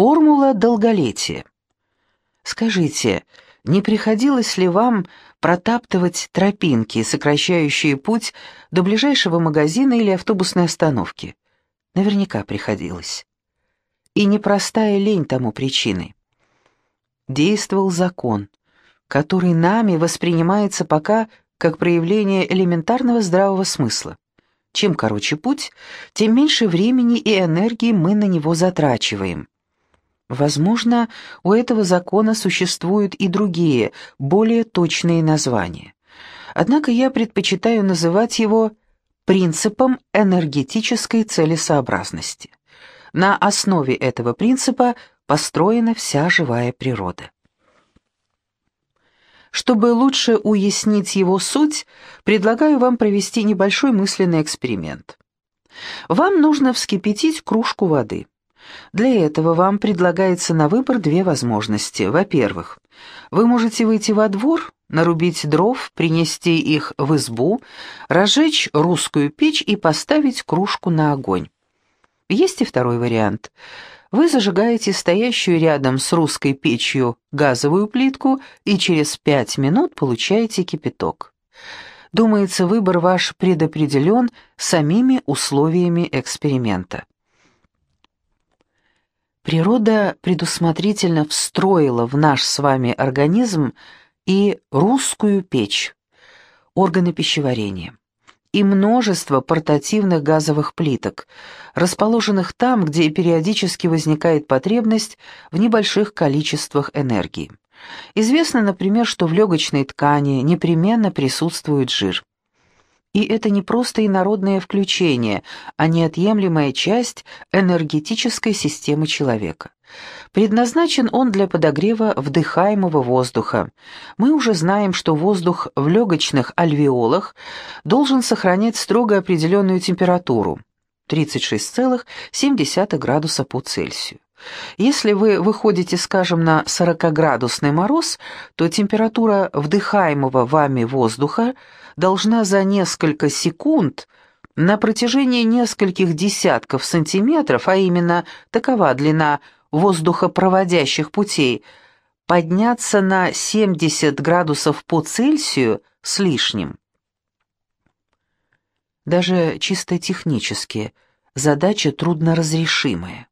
Формула долголетия. Скажите, не приходилось ли вам протаптывать тропинки, сокращающие путь до ближайшего магазина или автобусной остановки? Наверняка приходилось. И непростая лень тому причиной. Действовал закон, который нами воспринимается пока как проявление элементарного здравого смысла. Чем короче путь, тем меньше времени и энергии мы на него затрачиваем. Возможно, у этого закона существуют и другие, более точные названия. Однако я предпочитаю называть его принципом энергетической целесообразности. На основе этого принципа построена вся живая природа. Чтобы лучше уяснить его суть, предлагаю вам провести небольшой мысленный эксперимент. Вам нужно вскипятить кружку воды. Для этого вам предлагается на выбор две возможности. Во-первых, вы можете выйти во двор, нарубить дров, принести их в избу, разжечь русскую печь и поставить кружку на огонь. Есть и второй вариант. Вы зажигаете стоящую рядом с русской печью газовую плитку и через пять минут получаете кипяток. Думается, выбор ваш предопределен самими условиями эксперимента. Природа предусмотрительно встроила в наш с вами организм и русскую печь, органы пищеварения, и множество портативных газовых плиток, расположенных там, где периодически возникает потребность в небольших количествах энергии. Известно, например, что в легочной ткани непременно присутствует жир. И это не просто инородное включение, а неотъемлемая часть энергетической системы человека. Предназначен он для подогрева вдыхаемого воздуха. Мы уже знаем, что воздух в легочных альвеолах должен сохранять строго определенную температуру – 36,7 градуса по Цельсию. Если вы выходите, скажем, на 40-градусный мороз, то температура вдыхаемого вами воздуха должна за несколько секунд на протяжении нескольких десятков сантиметров, а именно такова длина воздухопроводящих путей, подняться на 70 градусов по Цельсию с лишним. Даже чисто технически задача трудноразрешимая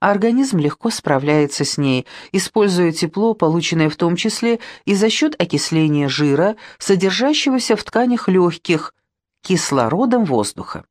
а организм легко справляется с ней, используя тепло, полученное в том числе и за счет окисления жира, содержащегося в тканях легких, кислородом воздуха.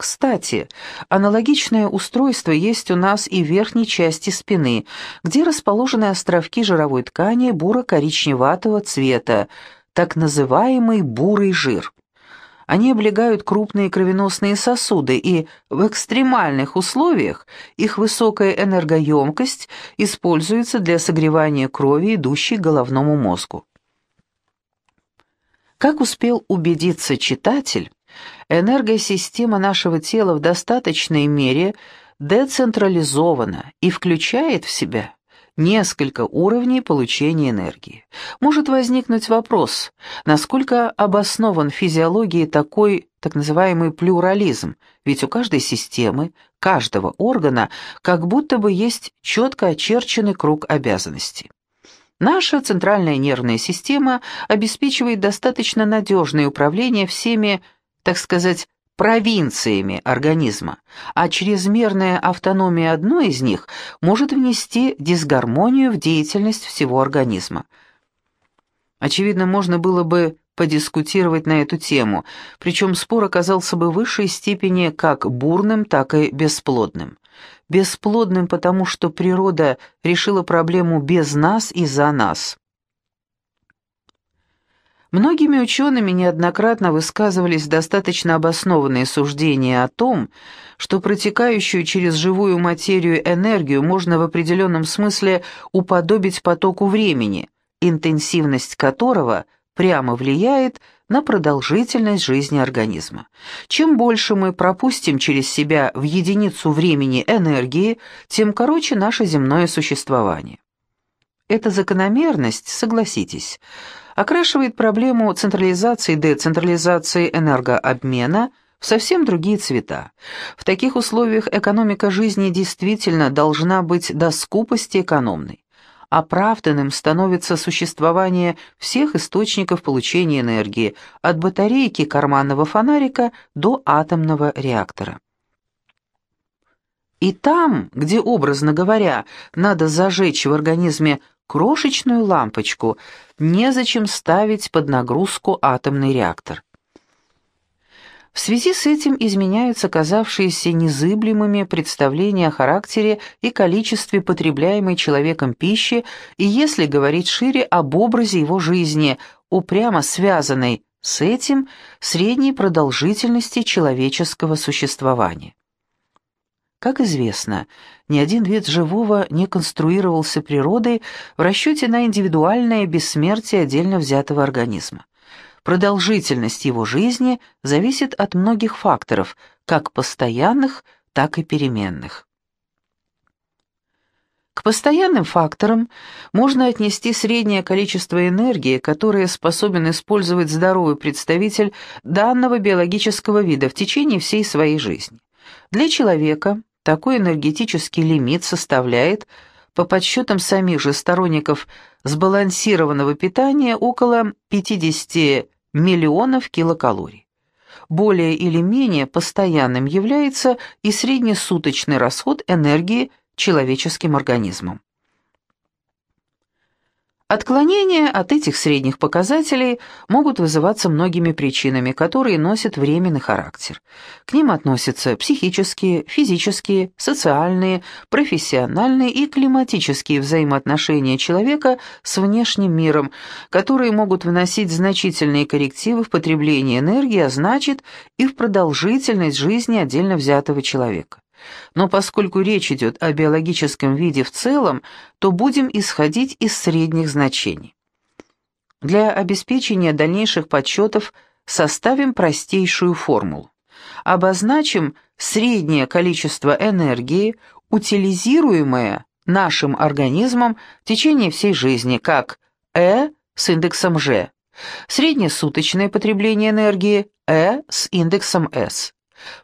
Кстати, аналогичное устройство есть у нас и в верхней части спины, где расположены островки жировой ткани буро-коричневатого цвета, так называемый бурый жир. Они облегают крупные кровеносные сосуды, и в экстремальных условиях их высокая энергоемкость используется для согревания крови, идущей к головному мозгу. Как успел убедиться читатель, энергосистема нашего тела в достаточной мере децентрализована и включает в себя несколько уровней получения энергии. Может возникнуть вопрос, насколько обоснован в физиологии такой так называемый плюрализм, ведь у каждой системы, каждого органа как будто бы есть четко очерченный круг обязанностей. Наша центральная нервная система обеспечивает достаточно надежное управление всеми, так сказать, провинциями организма, а чрезмерная автономия одной из них может внести дисгармонию в деятельность всего организма. Очевидно, можно было бы подискутировать на эту тему, причем спор оказался бы в высшей степени как бурным, так и бесплодным. Бесплодным потому, что природа решила проблему без нас и за нас. Многими учеными неоднократно высказывались достаточно обоснованные суждения о том, что протекающую через живую материю энергию можно в определенном смысле уподобить потоку времени, интенсивность которого прямо влияет на продолжительность жизни организма. Чем больше мы пропустим через себя в единицу времени энергии, тем короче наше земное существование. Эта закономерность, согласитесь, окрашивает проблему централизации и децентрализации энергообмена в совсем другие цвета. В таких условиях экономика жизни действительно должна быть до скупости экономной. Оправданным становится существование всех источников получения энергии, от батарейки карманного фонарика до атомного реактора. И там, где, образно говоря, надо зажечь в организме крошечную лампочку, незачем ставить под нагрузку атомный реактор. В связи с этим изменяются казавшиеся незыблемыми представления о характере и количестве потребляемой человеком пищи и, если говорить шире, об образе его жизни, упрямо связанной с этим средней продолжительности человеческого существования. Как известно, ни один вид живого не конструировался природой в расчете на индивидуальное бессмертие отдельно взятого организма. Продолжительность его жизни зависит от многих факторов, как постоянных, так и переменных. К постоянным факторам можно отнести среднее количество энергии, которое способен использовать здоровый представитель данного биологического вида в течение всей своей жизни. Для человека такой энергетический лимит составляет, по подсчетам самих же сторонников сбалансированного питания, около 50 миллионов килокалорий. Более или менее постоянным является и среднесуточный расход энергии человеческим организмом. Отклонения от этих средних показателей могут вызываться многими причинами, которые носят временный характер. К ним относятся психические, физические, социальные, профессиональные и климатические взаимоотношения человека с внешним миром, которые могут вносить значительные коррективы в потребление энергии, а значит и в продолжительность жизни отдельно взятого человека. Но поскольку речь идет о биологическом виде в целом, то будем исходить из средних значений. Для обеспечения дальнейших подсчетов составим простейшую формулу. Обозначим среднее количество энергии, утилизируемое нашим организмом в течение всей жизни, как Э с индексом G, среднее суточное потребление энергии Э с индексом S,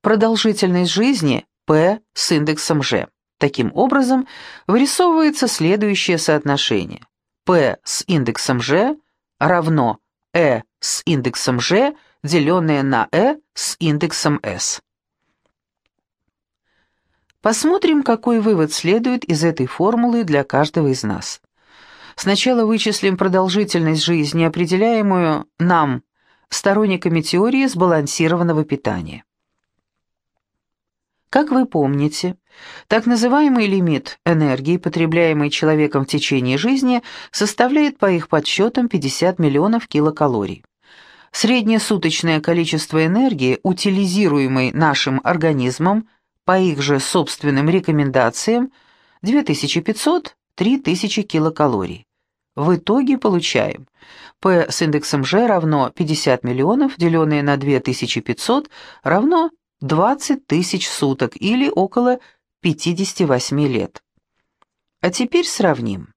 продолжительность жизни P с индексом G. Таким образом, вырисовывается следующее соотношение. P с индексом G равно E с индексом G, деленное на E с индексом S. Посмотрим, какой вывод следует из этой формулы для каждого из нас. Сначала вычислим продолжительность жизни, определяемую нам, сторонниками теории сбалансированного питания. Как вы помните, так называемый лимит энергии, потребляемой человеком в течение жизни, составляет по их подсчетам 50 миллионов килокалорий. Среднее суточное количество энергии, утилизируемой нашим организмом, по их же собственным рекомендациям, 2500-3000 килокалорий. В итоге получаем P с индексом G равно 50 миллионов, деленное на 2500, равно 20 тысяч суток или около 58 лет. А теперь сравним.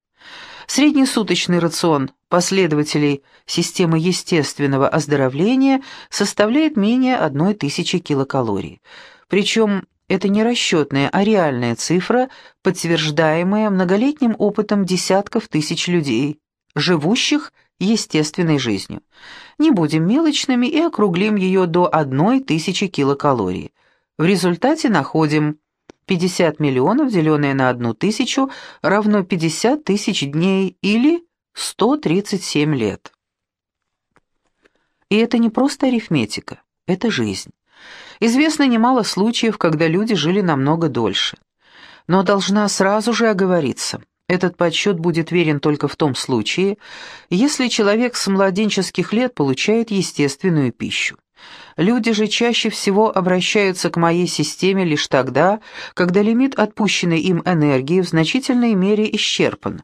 Среднесуточный рацион последователей системы естественного оздоровления составляет менее 1000 килокалорий. Причем это не расчетная, а реальная цифра, подтверждаемая многолетним опытом десятков тысяч людей, живущих естественной жизнью. Не будем мелочными и округлим ее до одной тысячи килокалорий. В результате находим 50 миллионов, деленное на одну тысячу, равно 50 тысяч дней или 137 лет. И это не просто арифметика, это жизнь. Известно немало случаев, когда люди жили намного дольше. Но должна сразу же оговориться – этот подсчет будет верен только в том случае, если человек с младенческих лет получает естественную пищу. Люди же чаще всего обращаются к моей системе лишь тогда, когда лимит отпущенной им энергии в значительной мере исчерпан,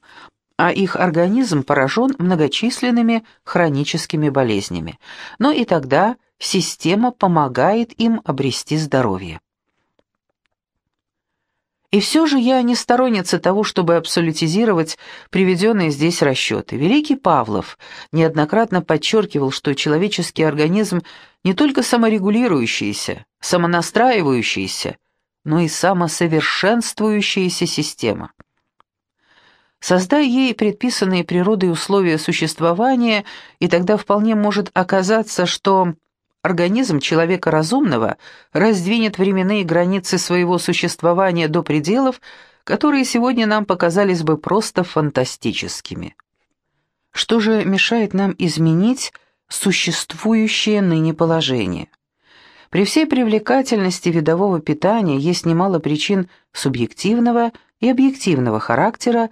а их организм поражен многочисленными хроническими болезнями. Но и тогда система помогает им обрести здоровье. И все же я не сторонница того, чтобы абсолютизировать приведенные здесь расчеты. Великий Павлов неоднократно подчеркивал, что человеческий организм не только саморегулирующийся, самонастраивающийся, но и самосовершенствующаяся система. Создай ей предписанные природой условия существования, и тогда вполне может оказаться, что организм человека разумного раздвинет временные границы своего существования до пределов, которые сегодня нам показались бы просто фантастическими. Что же мешает нам изменить существующее ныне положение? При всей привлекательности видового питания есть немало причин субъективного и объективного характера,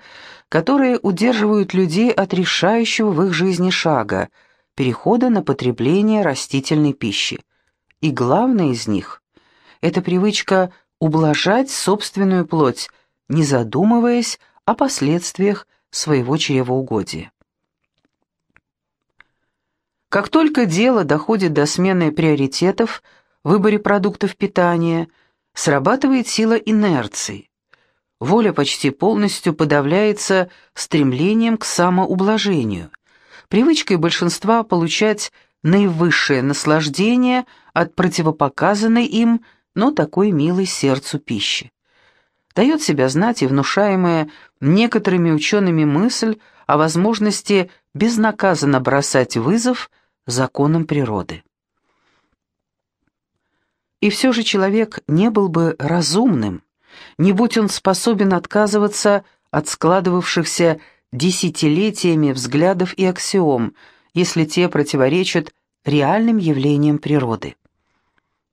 которые удерживают людей от решающего в их жизни шага – перехода на потребление растительной пищи. И главное из них – это привычка ублажать собственную плоть, не задумываясь о последствиях своего чревоугодия. Как только дело доходит до смены приоритетов – выборе продуктов питания срабатывает сила инерции. Воля почти полностью подавляется стремлением к самоублажению, привычкой большинства получать наивысшее наслаждение от противопоказанной им, но такой милой сердцу пищи. Дает себя знать и внушаемая некоторыми учеными мысль о возможности безнаказанно бросать вызов законам природы. И все же человек не был бы разумным, не будь он способен отказываться от складывавшихся десятилетиями взглядов и аксиом, если те противоречат реальным явлениям природы.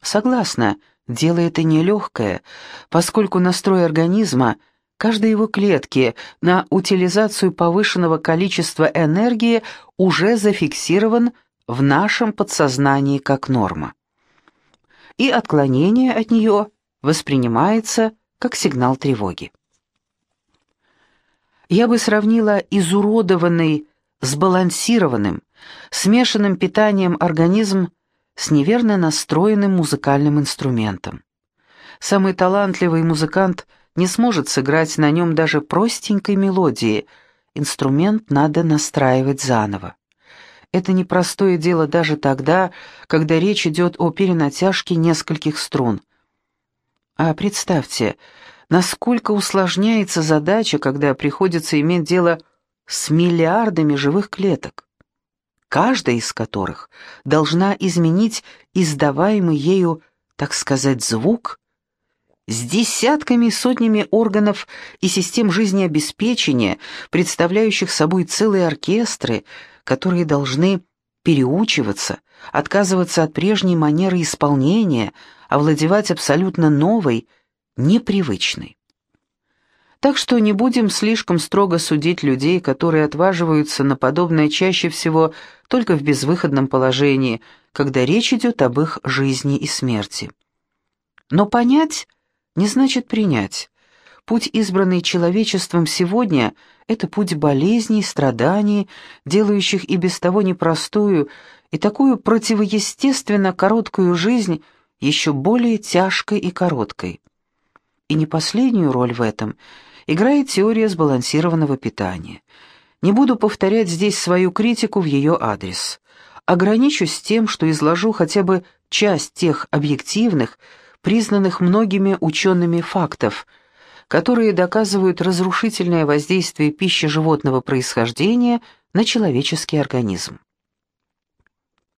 Согласна, дело это нелегкое, поскольку настрой организма, каждой его клетки на утилизацию повышенного количества энергии уже зафиксирован в нашем подсознании как норма и отклонение от нее воспринимается как сигнал тревоги. Я бы сравнила изуродованный, сбалансированным, смешанным питанием организм с неверно настроенным музыкальным инструментом. Самый талантливый музыкант не сможет сыграть на нем даже простенькой мелодии, инструмент надо настраивать заново. Это непростое дело даже тогда, когда речь идет о перенатяжке нескольких струн. А представьте, насколько усложняется задача, когда приходится иметь дело с миллиардами живых клеток, каждая из которых должна изменить издаваемый ею, так сказать, звук, с десятками и сотнями органов и систем жизнеобеспечения, представляющих собой целые оркестры, которые должны переучиваться, отказываться от прежней манеры исполнения, овладевать абсолютно новой, непривычной. Так что не будем слишком строго судить людей, которые отваживаются на подобное чаще всего только в безвыходном положении, когда речь идет об их жизни и смерти. Но понять не значит принять. Путь, избранный человечеством сегодня – это путь болезней, страданий, делающих и без того непростую и такую противоестественно короткую жизнь еще более тяжкой и короткой. И не последнюю роль в этом играет теория сбалансированного питания. Не буду повторять здесь свою критику в ее адрес. Ограничусь тем, что изложу хотя бы часть тех объективных, признанных многими учеными фактов – которые доказывают разрушительное воздействие пищи животного происхождения на человеческий организм.